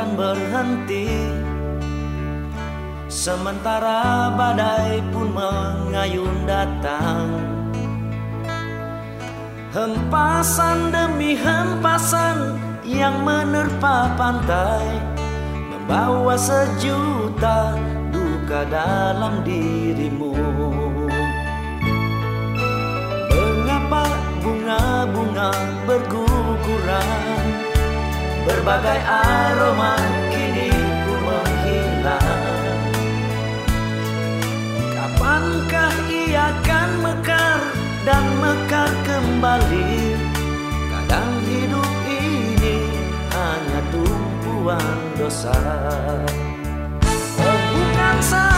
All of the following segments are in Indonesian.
takkan berhenti. Sementara badai pun mengayun datang. Hempasan demi hempasan yang menerpa pantai Membawa sejuta duka dalam dirimu. Mengapa bunga-bunga berguguran Berbagai aroma kini pun menghilang. Kapankah ia akan mekar dan mekar kembali? Kadang hidup ini hanya tumpuan dosa. Oh bukan salahmu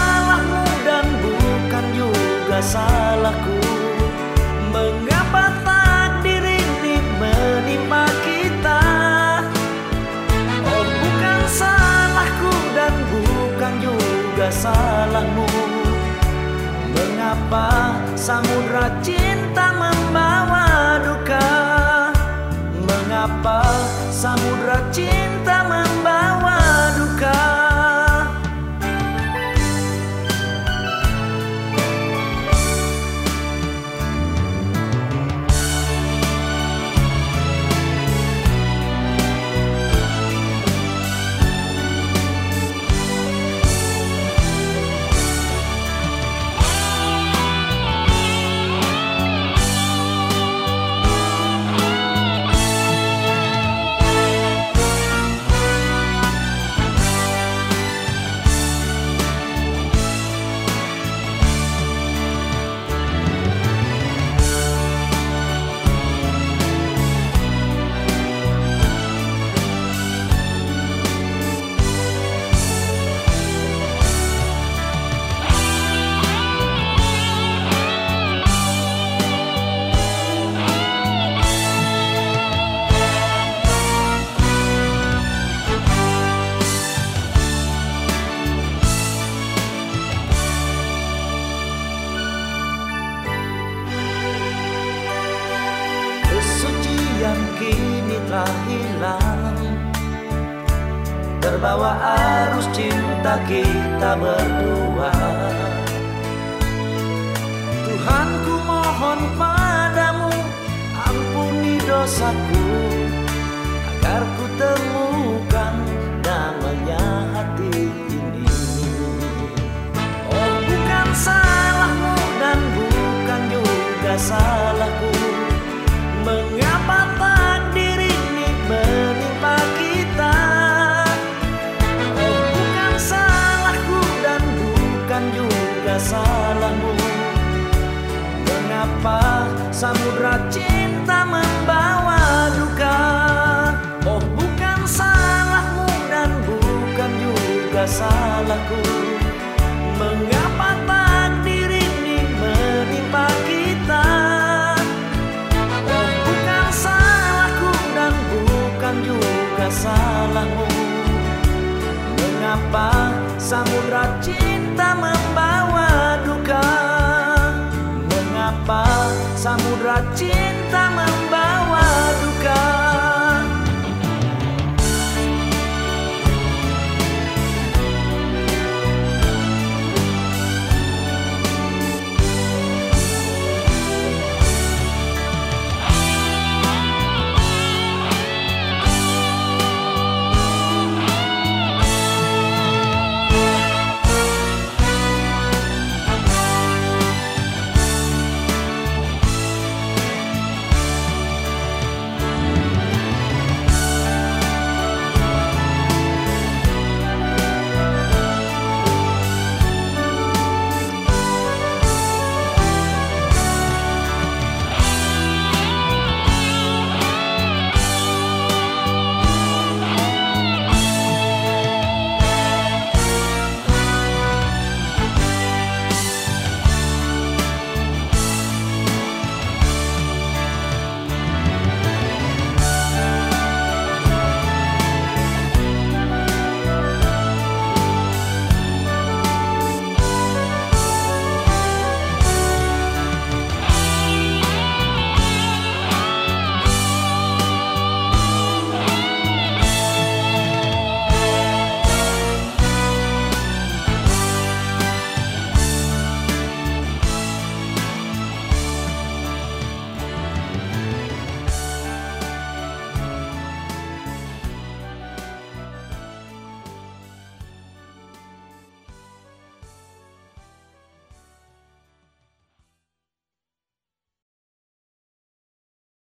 salahmu. Mengapa samudra cinta membawa Kesucian kini telah hilang. Terbawa arus cinta kita berdua. Tuhanku mohon padamu Ampuni dosaku Agar ku temukan damainya hati ini. Oh bukan salahmu dan bukan juga salahku samudra cinta membawa duka. Oh bukan salahmu dan bukan juga salahku. Mengapa takdir ini menimpa kita? Oh bukan salahku dan bukan juga salahmu. Mengapa samudra cinta membawa duka? Mengapa samudra cinta membawa duka.